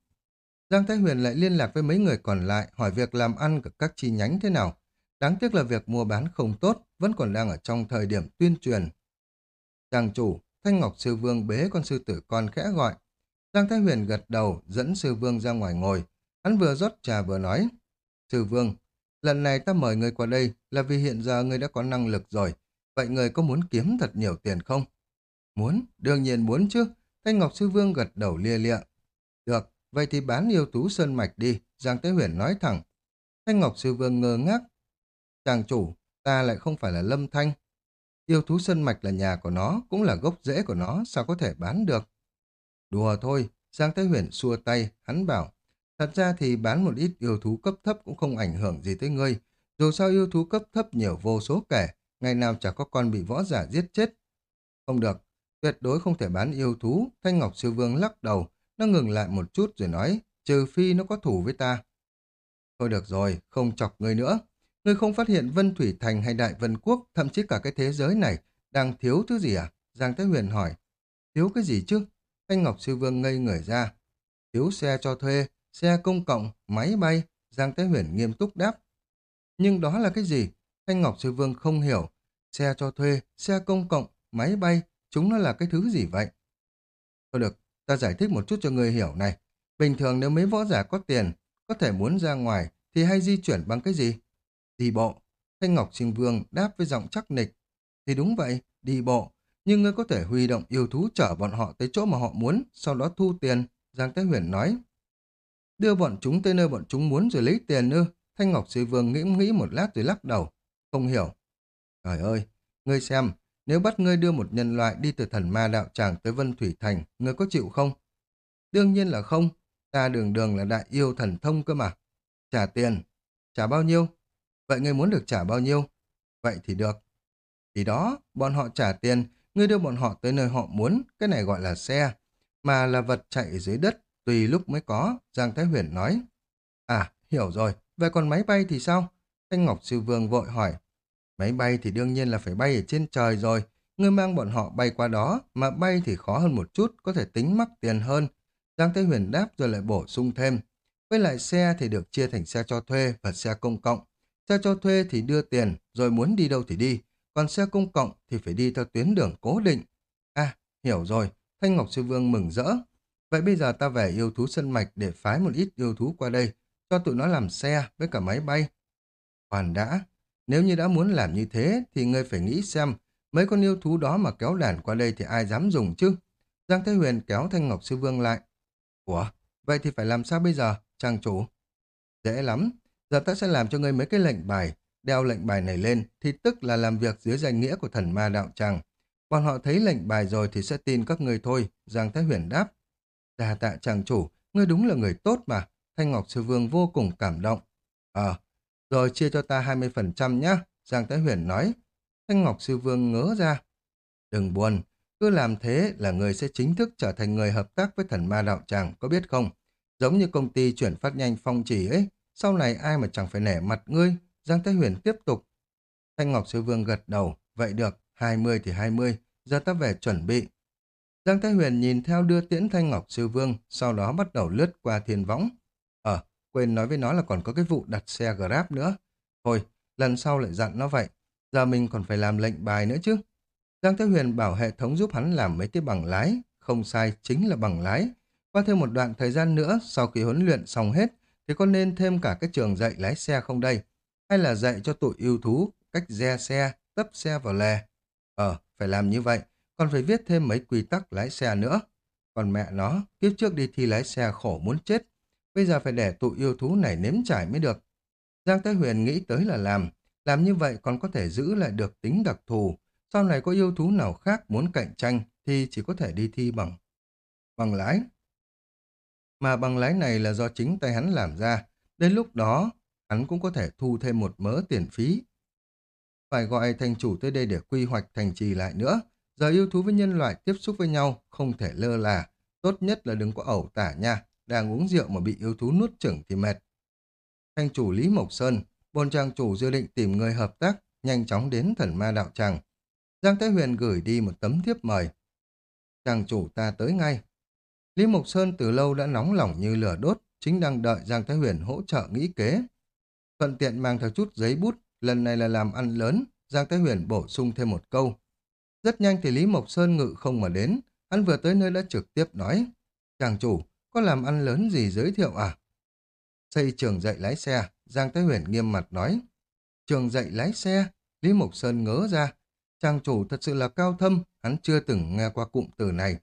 Giang Thái Huyền lại liên lạc với mấy người còn lại hỏi việc làm ăn của các chi nhánh thế nào. Đáng tiếc là việc mua bán không tốt, vẫn còn đang ở trong thời điểm tuyên truyền. Chàng chủ, Thanh Ngọc Sư Vương bế con sư tử con khẽ gọi. Giang Thái Huyền gật đầu, dẫn Sư Vương ra ngoài ngồi. Hắn vừa rót trà vừa nói. Sư Vương, lần này ta mời người qua đây là vì hiện giờ người đã có năng lực rồi. Vậy người có muốn kiếm thật nhiều tiền không? Muốn, đương nhiên muốn chứ. Thanh Ngọc Sư Vương gật đầu lia lịa. Được, vậy thì bán yêu tú sơn mạch đi, Giang Tế Huyền nói thẳng. Thanh Ngọc Sư Vương ngơ ngác. Chàng chủ, ta lại không phải là Lâm Thanh. Yêu thú sơn mạch là nhà của nó, cũng là gốc rễ của nó, sao có thể bán được? Đùa thôi, Giang Tế Huyền xua tay, hắn bảo. Thật ra thì bán một ít yêu thú cấp thấp cũng không ảnh hưởng gì tới ngươi. Dù sao yêu thú cấp thấp nhiều vô số kể, ngày nào chả có con bị võ giả giết chết. Không được, tuyệt đối không thể bán yêu thú. Thanh Ngọc Sư Vương lắc đầu, nó ngừng lại một chút rồi nói, trừ phi nó có thủ với ta. Thôi được rồi, không chọc ngươi nữa. Ngươi không phát hiện Vân Thủy Thành hay Đại Vân Quốc, thậm chí cả cái thế giới này, đang thiếu thứ gì à? Giang Thái Huyền hỏi. Thiếu cái gì chứ? Thanh Ngọc Sư Vương ngây người ra. Thiếu xe cho thuê, xe công cộng, máy bay. Giang Thái Huyền nghiêm túc đáp. Nhưng đó là cái gì? Thanh Ngọc Sư Vương không hiểu. Xe cho thuê, xe công cộng, máy bay, chúng nó là cái thứ gì vậy? Thôi được, ta giải thích một chút cho người hiểu này. Bình thường nếu mấy võ giả có tiền, có thể muốn ra ngoài, thì hay di chuyển bằng cái gì? Đi bộ. Thanh Ngọc Sinh Vương đáp với giọng chắc nịch. Thì đúng vậy, đi bộ. Nhưng ngươi có thể huy động yêu thú chở bọn họ tới chỗ mà họ muốn, sau đó thu tiền. Giang Thái Huyền nói. Đưa bọn chúng tới nơi bọn chúng muốn rồi lấy tiền ư. Thanh Ngọc Sư Vương nghĩ nghĩ một lát rồi lắc đầu. Không hiểu. Trời ơi, ngươi xem, nếu bắt ngươi đưa một nhân loại đi từ thần ma đạo tràng tới Vân Thủy Thành, ngươi có chịu không? Đương nhiên là không. Ta đường đường là đại yêu thần thông cơ mà. Trả tiền. Trả bao nhiêu? Vậy ngươi muốn được trả bao nhiêu? Vậy thì được. Thì đó, bọn họ trả tiền, ngươi đưa bọn họ tới nơi họ muốn, cái này gọi là xe. Mà là vật chạy dưới đất, tùy lúc mới có, Giang Thái Huyền nói. À, hiểu rồi, về còn máy bay thì sao? Thanh Ngọc Sư Vương vội hỏi. Máy bay thì đương nhiên là phải bay ở trên trời rồi, ngươi mang bọn họ bay qua đó, mà bay thì khó hơn một chút, có thể tính mắc tiền hơn. Giang Thế Huyền đáp rồi lại bổ sung thêm. Với lại xe thì được chia thành xe cho thuê và xe công cộng. Xe cho thuê thì đưa tiền, rồi muốn đi đâu thì đi. Còn xe công cộng thì phải đi theo tuyến đường cố định. À, hiểu rồi. Thanh Ngọc Sư Vương mừng rỡ. Vậy bây giờ ta về yêu thú sân mạch để phái một ít yêu thú qua đây, cho tụi nó làm xe với cả máy bay. Hoàn đã, nếu như đã muốn làm như thế thì ngươi phải nghĩ xem mấy con yêu thú đó mà kéo đàn qua đây thì ai dám dùng chứ? Giang Thế Huyền kéo Thanh Ngọc Sư Vương lại. Ủa, vậy thì phải làm sao bây giờ, trang chủ? Dễ lắm, giờ ta sẽ làm cho ngươi mấy cái lệnh bài. Đeo lệnh bài này lên thì tức là làm việc dưới danh nghĩa của thần ma đạo tràng. Bọn họ thấy lệnh bài rồi thì sẽ tin các ngươi thôi, Giang Thế Huyền đáp. Đà tạ chàng chủ, ngươi đúng là người tốt mà. Thanh Ngọc Sư Vương vô cùng cảm động. Ờ, rồi chia cho ta 20% nhá, Giang Thái Huyền nói. Thanh Ngọc Sư Vương ngớ ra. Đừng buồn, cứ làm thế là người sẽ chính thức trở thành người hợp tác với thần ma đạo tràng, có biết không? Giống như công ty chuyển phát nhanh phong chỉ ấy, sau này ai mà chẳng phải nể mặt ngươi, Giang Thái Huyền tiếp tục. Thanh Ngọc Sư Vương gật đầu, vậy được, 20 thì 20, giờ ta về chuẩn bị. Giang Thái Huyền nhìn theo đưa tiễn Thanh Ngọc Sư Vương, sau đó bắt đầu lướt qua thiên võng. Ờ, quên nói với nó là còn có cái vụ đặt xe Grab nữa. Thôi, lần sau lại dặn nó vậy. Giờ mình còn phải làm lệnh bài nữa chứ. Giang Thái Huyền bảo hệ thống giúp hắn làm mấy cái bằng lái. Không sai, chính là bằng lái. Qua thêm một đoạn thời gian nữa, sau khi huấn luyện xong hết, thì có nên thêm cả cái trường dạy lái xe không đây? Hay là dạy cho tụi yêu thú cách re xe, tấp xe vào lề? Ờ, phải làm như vậy. Còn phải viết thêm mấy quy tắc lái xe nữa. Còn mẹ nó, kiếp trước đi thi lái xe khổ muốn chết. Bây giờ phải để tụi yêu thú này nếm trải mới được. Giang Thái Huyền nghĩ tới là làm. Làm như vậy còn có thể giữ lại được tính đặc thù. Sau này có yêu thú nào khác muốn cạnh tranh thì chỉ có thể đi thi bằng bằng lái. Mà bằng lái này là do chính tay hắn làm ra. Đến lúc đó, hắn cũng có thể thu thêm một mớ tiền phí. Phải gọi thành chủ tới đây để quy hoạch thành trì lại nữa. Giờ yêu thú với nhân loại tiếp xúc với nhau, không thể lơ là. Tốt nhất là đừng có ẩu tả nha đang uống rượu mà bị yêu thú nuốt chửng thì mệt. Thanh chủ Lý Mộc Sơn, bồn trang chủ dự định tìm người hợp tác, nhanh chóng đến thần ma đạo tràng. Giang Thái Huyền gửi đi một tấm thiếp mời. Chàng chủ ta tới ngay. Lý Mộc Sơn từ lâu đã nóng lòng như lửa đốt, chính đang đợi Giang Thái Huyền hỗ trợ nghĩ kế. Thuận tiện mang theo chút giấy bút, lần này là làm ăn lớn, Giang Thái Huyền bổ sung thêm một câu. Rất nhanh thì Lý Mộc Sơn ngự không mà đến, hắn vừa tới nơi đã trực tiếp nói. Chàng chủ, có làm ăn lớn gì giới thiệu à? Xây trường dạy lái xe, Giang Thái Huyền nghiêm mặt nói. Trường dạy lái xe, Lý Mộc Sơn ngớ ra. chàng chủ thật sự là cao thâm, hắn chưa từng nghe qua cụm từ này.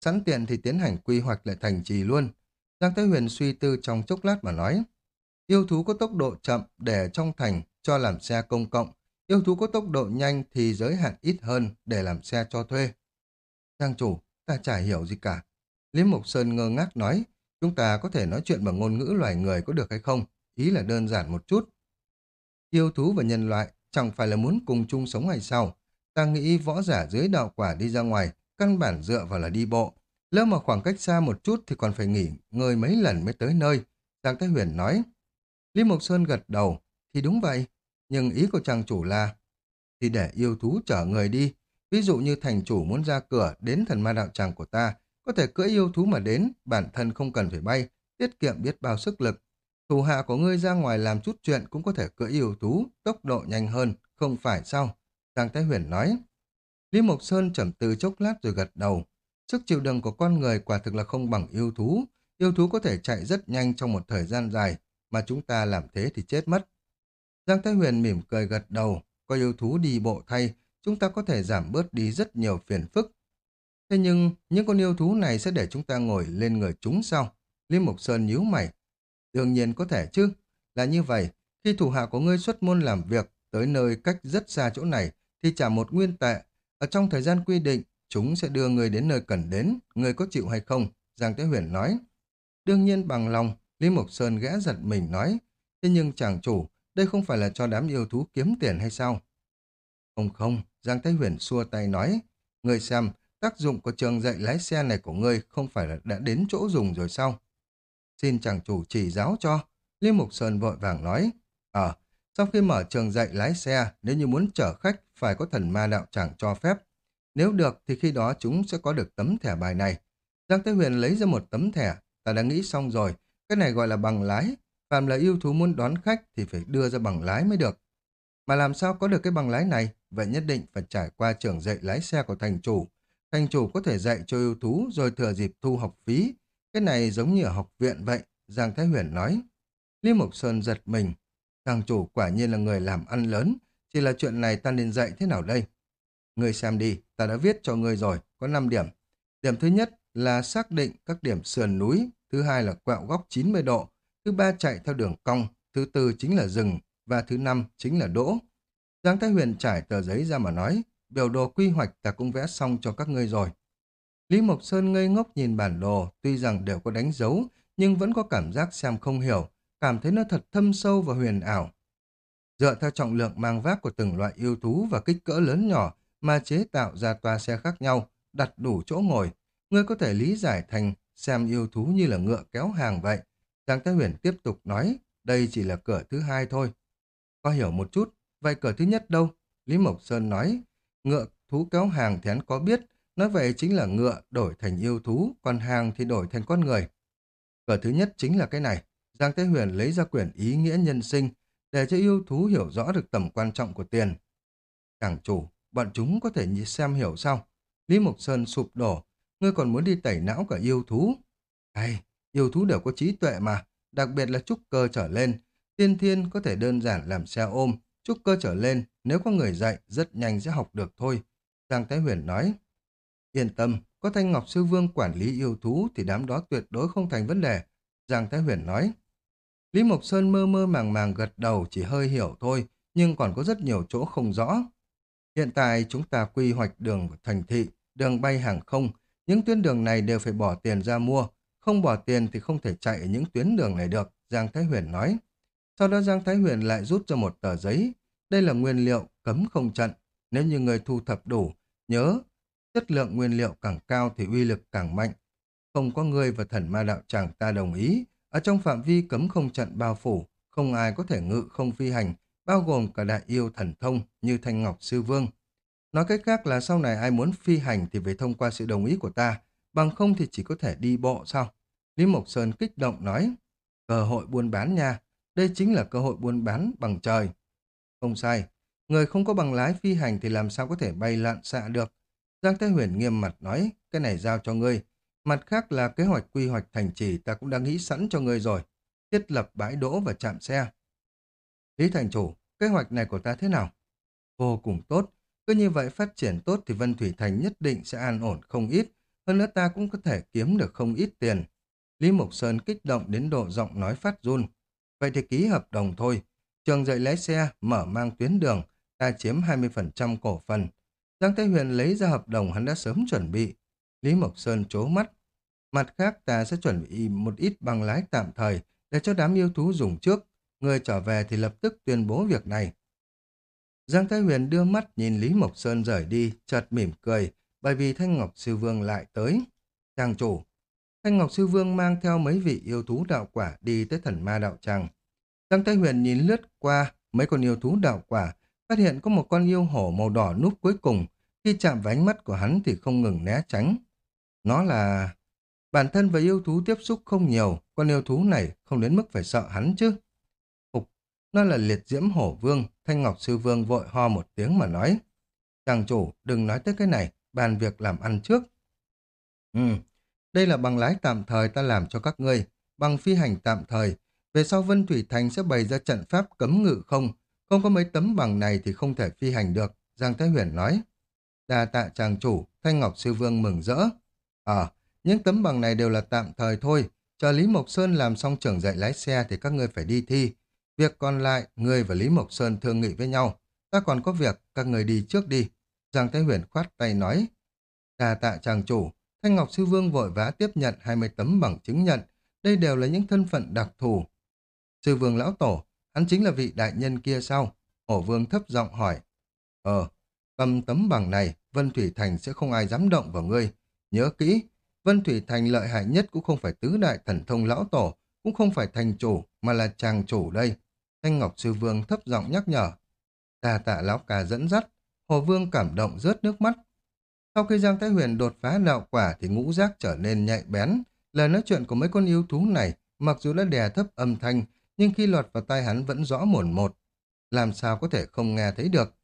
Sẵn tiện thì tiến hành quy hoạch lại thành trì luôn. Giang Thái Huyền suy tư trong chốc lát mà nói. Yêu thú có tốc độ chậm để trong thành cho làm xe công cộng. Yêu thú có tốc độ nhanh thì giới hạn ít hơn để làm xe cho thuê. Trang chủ, ta chả hiểu gì cả. Lý Mộc Sơn ngơ ngác nói, chúng ta có thể nói chuyện bằng ngôn ngữ loài người có được hay không? Ý là đơn giản một chút. Yêu thú và nhân loại chẳng phải là muốn cùng chung sống hay sao? Ta nghĩ võ giả dưới đạo quả đi ra ngoài, căn bản dựa vào là đi bộ. Lỡ mà khoảng cách xa một chút thì còn phải nghỉ ngơi mấy lần mới tới nơi. Giang Thái Huyền nói. Lý Mộc Sơn gật đầu, thì đúng vậy. Nhưng ý của chàng chủ là, thì để yêu thú chở người đi. Ví dụ như thành chủ muốn ra cửa đến thần ma đạo tràng của ta, có thể cưỡi yêu thú mà đến, bản thân không cần phải bay, tiết kiệm biết bao sức lực. Thủ hạ của ngươi ra ngoài làm chút chuyện cũng có thể cưỡi yêu thú, tốc độ nhanh hơn, không phải sao? Giang Thái Huyền nói. Lý Mộc Sơn trầm tư chốc lát rồi gật đầu. Sức chịu đựng của con người quả thực là không bằng yêu thú. Yêu thú có thể chạy rất nhanh trong một thời gian dài, mà chúng ta làm thế thì chết mất. Giang Thái Huyền mỉm cười gật đầu, có yêu thú đi bộ thay, chúng ta có thể giảm bớt đi rất nhiều phiền phức, Thế nhưng, những con yêu thú này sẽ để chúng ta ngồi lên người chúng sao? Lý Mộc Sơn nhíu mày. Đương nhiên có thể chứ. Là như vậy, khi thủ hạ của ngươi xuất môn làm việc tới nơi cách rất xa chỗ này, thì trả một nguyên tệ. Ở trong thời gian quy định, chúng sẽ đưa người đến nơi cần đến, người có chịu hay không? Giang Thế Huyền nói. Đương nhiên bằng lòng, Lý Mộc Sơn gã giật mình nói. Thế nhưng chàng chủ, đây không phải là cho đám yêu thú kiếm tiền hay sao? Không không, Giang Thái Huyền xua tay nói. Người xem, tác dụng của trường dạy lái xe này của ngươi không phải là đã đến chỗ dùng rồi sao? Xin chàng chủ chỉ giáo cho. Liên Mục Sơn vội vàng nói. Ờ, sau khi mở trường dạy lái xe, nếu như muốn chở khách, phải có thần ma đạo chẳng cho phép. Nếu được thì khi đó chúng sẽ có được tấm thẻ bài này. Giang Thế Huyền lấy ra một tấm thẻ, ta đã nghĩ xong rồi, cái này gọi là bằng lái. Phạm là yêu thú muốn đón khách thì phải đưa ra bằng lái mới được. Mà làm sao có được cái bằng lái này? Vậy nhất định phải trải qua trường dạy lái xe của thành chủ. Thành chủ có thể dạy cho yêu thú rồi thừa dịp thu học phí. Cái này giống như ở học viện vậy, Giang Thái Huyền nói. Lý Mộc Sơn giật mình. Thằng chủ quả nhiên là người làm ăn lớn, chỉ là chuyện này ta nên dạy thế nào đây? Ngươi xem đi, ta đã viết cho ngươi rồi, có 5 điểm. Điểm thứ nhất là xác định các điểm sườn núi, thứ hai là quẹo góc 90 độ, thứ ba chạy theo đường cong, thứ tư chính là rừng, và thứ năm chính là đỗ. Giang Thái Huyền trải tờ giấy ra mà nói, biểu đồ quy hoạch ta cũng vẽ xong cho các ngươi rồi. Lý Mộc Sơn ngây ngốc nhìn bản đồ, tuy rằng đều có đánh dấu, nhưng vẫn có cảm giác xem không hiểu, cảm thấy nó thật thâm sâu và huyền ảo. Dựa theo trọng lượng mang vác của từng loại yêu thú và kích cỡ lớn nhỏ mà chế tạo ra toa xe khác nhau, đặt đủ chỗ ngồi, ngươi có thể lý giải thành xem yêu thú như là ngựa kéo hàng vậy. Giang Thái Huyền tiếp tục nói, đây chỉ là cửa thứ hai thôi. Có hiểu một chút, vậy cửa thứ nhất đâu? Lý Mộc Sơn nói, ngựa thú kéo hàng thì hắn có biết, nói vậy chính là ngựa đổi thành yêu thú, còn hàng thì đổi thành con người. Cửa thứ nhất chính là cái này. Giang Thế Huyền lấy ra quyển ý nghĩa nhân sinh để cho yêu thú hiểu rõ được tầm quan trọng của tiền. Càng chủ, bọn chúng có thể xem hiểu sao? Lý Mộc Sơn sụp đổ, ngươi còn muốn đi tẩy não cả yêu thú. Hay, yêu thú đều có trí tuệ mà, đặc biệt là trúc cơ trở lên. Tiên thiên có thể đơn giản làm xe ôm, trúc cơ trở lên, nếu có người dạy, rất nhanh sẽ học được thôi. Giang Thái Huyền nói, yên tâm, có Thanh Ngọc Sư Vương quản lý yêu thú thì đám đó tuyệt đối không thành vấn đề. Giang Thái Huyền nói, Lý Mộc Sơn mơ mơ màng màng gật đầu chỉ hơi hiểu thôi, nhưng còn có rất nhiều chỗ không rõ. Hiện tại chúng ta quy hoạch đường thành thị, đường bay hàng không, những tuyến đường này đều phải bỏ tiền ra mua, không bỏ tiền thì không thể chạy ở những tuyến đường này được, Giang Thái Huyền nói. Sau đó Giang Thái Huyền lại rút ra một tờ giấy, đây là nguyên liệu cấm không trận, nếu như người thu thập đủ, nhớ, chất lượng nguyên liệu càng cao thì uy lực càng mạnh. Không có người và thần ma đạo tràng ta đồng ý, ở trong phạm vi cấm không trận bao phủ, không ai có thể ngự không phi hành, bao gồm cả đại yêu thần thông như Thanh Ngọc Sư Vương. Nói cách khác là sau này ai muốn phi hành thì phải thông qua sự đồng ý của ta, bằng không thì chỉ có thể đi bộ sao? Lý Mộc Sơn kích động nói, cơ hội buôn bán nha, đây chính là cơ hội buôn bán bằng trời. Không sai, người không có bằng lái phi hành thì làm sao có thể bay lạn xạ được. Giang Thế Huyền nghiêm mặt nói, cái này giao cho ngươi. Mặt khác là kế hoạch quy hoạch thành trì ta cũng đã nghĩ sẵn cho ngươi rồi. Thiết lập bãi đỗ và chạm xe. Lý Thành Chủ, kế hoạch này của ta thế nào? Vô cùng tốt. Cứ như vậy phát triển tốt thì Vân Thủy Thành nhất định sẽ an ổn không ít. Hơn nữa ta cũng có thể kiếm được không ít tiền. Lý Mộc Sơn kích động đến độ giọng nói phát run. Vậy thì ký hợp đồng thôi. Trường dạy lái xe, mở mang tuyến đường, ta chiếm 20% cổ phần. Giang Thế Huyền lấy ra hợp đồng hắn đã sớm chuẩn bị. Lý Mộc Sơn chố mắt. Mặt khác ta sẽ chuẩn bị một ít bằng lái tạm thời để cho đám yêu thú dùng trước. Người trở về thì lập tức tuyên bố việc này. Giang Thái Huyền đưa mắt nhìn Lý Mộc Sơn rời đi, chợt mỉm cười, bởi vì Thanh Ngọc Sư Vương lại tới. Trang chủ, Thanh Ngọc Sư Vương mang theo mấy vị yêu thú đạo quả đi tới thần ma đạo tràng. Giang Thái Huyền nhìn lướt qua mấy con yêu thú đạo quả, phát hiện có một con yêu hổ màu đỏ núp cuối cùng. Khi chạm vào ánh mắt của hắn thì không ngừng né tránh. Nó là... Bản thân và yêu thú tiếp xúc không nhiều, con yêu thú này không đến mức phải sợ hắn chứ. Phục, nó là liệt diễm hổ vương, Thanh Ngọc Sư Vương vội ho một tiếng mà nói. Chàng chủ, đừng nói tới cái này, bàn việc làm ăn trước. Ừ, đây là bằng lái tạm thời ta làm cho các ngươi, bằng phi hành tạm thời. Về sau Vân Thủy Thành sẽ bày ra trận pháp cấm ngự không, không có mấy tấm bằng này thì không thể phi hành được, Giang Thái Huyền nói. Đà tạ chàng chủ, Thanh Ngọc Sư Vương mừng rỡ. Ờ, những tấm bằng này đều là tạm thời thôi, chờ Lý Mộc Sơn làm xong trưởng dạy lái xe thì các ngươi phải đi thi. Việc còn lại, ngươi và Lý Mộc Sơn thương nghị với nhau. Ta còn có việc, các người đi trước đi. Giang Thái Huyền khoát tay nói. Đà tạ chàng chủ, Thanh Ngọc Sư Vương vội vã tiếp nhận 20 tấm bằng chứng nhận. Đây đều là những thân phận đặc thù. Sư Vương Lão Tổ, hắn chính là vị đại nhân kia sao? Hổ Vương thấp giọng hỏi. Ờ, cầm tấm bằng này, Vân Thủy Thành sẽ không ai dám động vào ngươi. Nhớ kỹ, Vân Thủy Thành lợi hại nhất cũng không phải tứ đại thần thông Lão Tổ, cũng không phải thành chủ, mà là chàng chủ đây. Thanh Ngọc Sư Vương thấp giọng nhắc nhở. Đà tạ Lão Cà dẫn dắt, Hồ Vương cảm động rớt nước mắt. Sau khi Giang Thái Huyền đột phá đạo quả thì ngũ giác trở nên nhạy bén. Lời nói chuyện của mấy con yêu thú này, mặc dù đã đè thấp âm thanh, nhưng khi lọt vào tai hắn vẫn rõ mồn một. Làm sao có thể không nghe thấy được?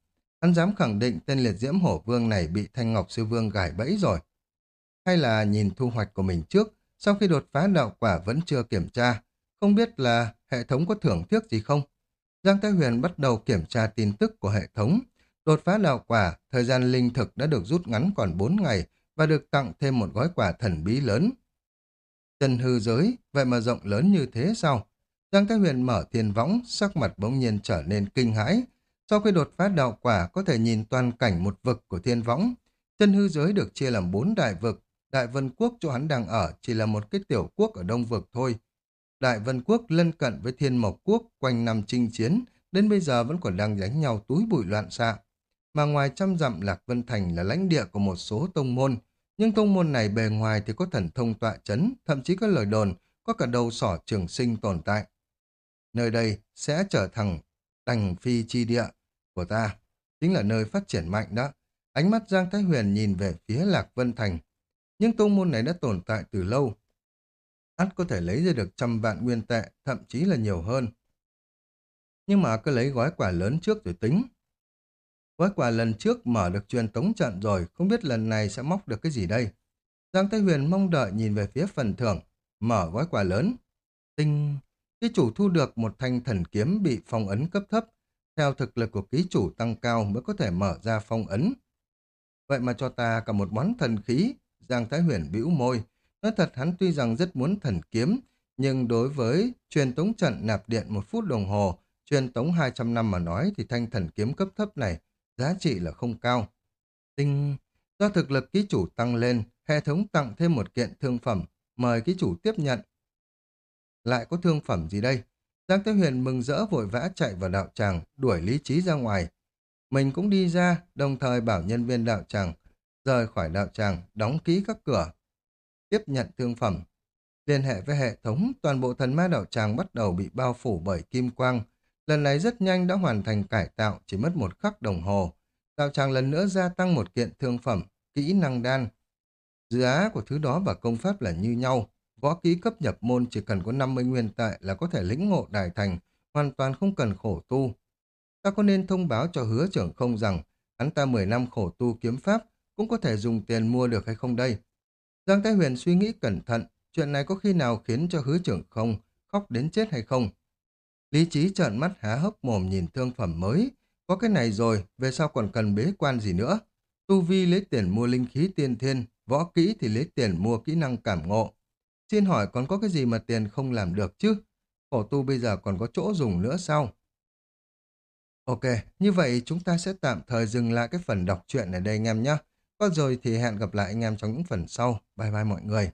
Hắn dám khẳng định tên liệt diễm hổ vương này bị Thanh Ngọc Sư Vương gài bẫy rồi. Hay là nhìn thu hoạch của mình trước, sau khi đột phá đạo quả vẫn chưa kiểm tra, không biết là hệ thống có thưởng thức gì không? Giang Thái Huyền bắt đầu kiểm tra tin tức của hệ thống. Đột phá đạo quả, thời gian linh thực đã được rút ngắn còn 4 ngày và được tặng thêm một gói quả thần bí lớn. Chân hư giới, vậy mà rộng lớn như thế sao? Giang Thái Huyền mở thiên võng, sắc mặt bỗng nhiên trở nên kinh hãi. Sau khi đột phá đạo quả, có thể nhìn toàn cảnh một vực của thiên võng. Chân hư giới được chia làm bốn đại vực. Đại Vân Quốc chỗ hắn đang ở chỉ là một cái tiểu quốc ở đông vực thôi. Đại Vân Quốc lân cận với Thiên Mộc Quốc quanh năm chinh chiến, đến bây giờ vẫn còn đang đánh nhau túi bụi loạn xạ. Mà ngoài trăm dặm Lạc Vân Thành là lãnh địa của một số tông môn, nhưng tông môn này bề ngoài thì có thần thông tọa chấn, thậm chí có lời đồn, có cả đầu sỏ trường sinh tồn tại. Nơi đây sẽ trở thành đành phi chi địa của ta, chính là nơi phát triển mạnh đó. Ánh mắt Giang Thái Huyền nhìn về phía Lạc Vân Thành. Nhưng tông môn này đã tồn tại từ lâu, Át có thể lấy ra được trăm vạn nguyên tệ, thậm chí là nhiều hơn. Nhưng mà cứ lấy gói quả lớn trước rồi tính. Gói quà lần trước mở được truyền tống trận rồi, không biết lần này sẽ móc được cái gì đây. Giang Thái Huyền mong đợi nhìn về phía phần thưởng, mở gói quà lớn. Tinh, ký chủ thu được một thanh thần kiếm bị phong ấn cấp thấp. Theo thực lực của ký chủ tăng cao mới có thể mở ra phong ấn. Vậy mà cho ta cả một món thần khí, Giang Thái Huyền bĩu môi, Nói thật hắn tuy rằng rất muốn thần kiếm, nhưng đối với truyền tống trận nạp điện một phút đồng hồ, truyền tống 200 năm mà nói thì thanh thần kiếm cấp thấp này giá trị là không cao. Tinh, do thực lực ký chủ tăng lên, hệ thống tặng thêm một kiện thương phẩm, mời ký chủ tiếp nhận. Lại có thương phẩm gì đây? Giang Thế Huyền mừng rỡ vội vã chạy vào đạo tràng, đuổi lý trí ra ngoài. Mình cũng đi ra, đồng thời bảo nhân viên đạo tràng, rời khỏi đạo tràng, đóng ký các cửa tiếp nhận thương phẩm. Liên hệ với hệ thống, toàn bộ thần ma đạo tràng bắt đầu bị bao phủ bởi kim quang. Lần này rất nhanh đã hoàn thành cải tạo, chỉ mất một khắc đồng hồ. Đạo tràng lần nữa gia tăng một kiện thương phẩm, kỹ năng đan. Giá của thứ đó và công pháp là như nhau. Võ ký cấp nhập môn chỉ cần có 50 nguyên tệ là có thể lĩnh ngộ đại thành, hoàn toàn không cần khổ tu. Ta có nên thông báo cho hứa trưởng không rằng hắn ta 10 năm khổ tu kiếm pháp cũng có thể dùng tiền mua được hay không đây? Giang Thái Huyền suy nghĩ cẩn thận, chuyện này có khi nào khiến cho hứa trưởng không khóc đến chết hay không? Lý trí trợn mắt há hốc mồm nhìn thương phẩm mới. Có cái này rồi, về sau còn cần bế quan gì nữa? Tu Vi lấy tiền mua linh khí tiên thiên, võ kỹ thì lấy tiền mua kỹ năng cảm ngộ. Xin hỏi còn có cái gì mà tiền không làm được chứ? Khổ tu bây giờ còn có chỗ dùng nữa sao? Ok, như vậy chúng ta sẽ tạm thời dừng lại cái phần đọc truyện ở đây anh em nhé. Có rồi thì hẹn gặp lại anh em trong những phần sau. Bye bye mọi người.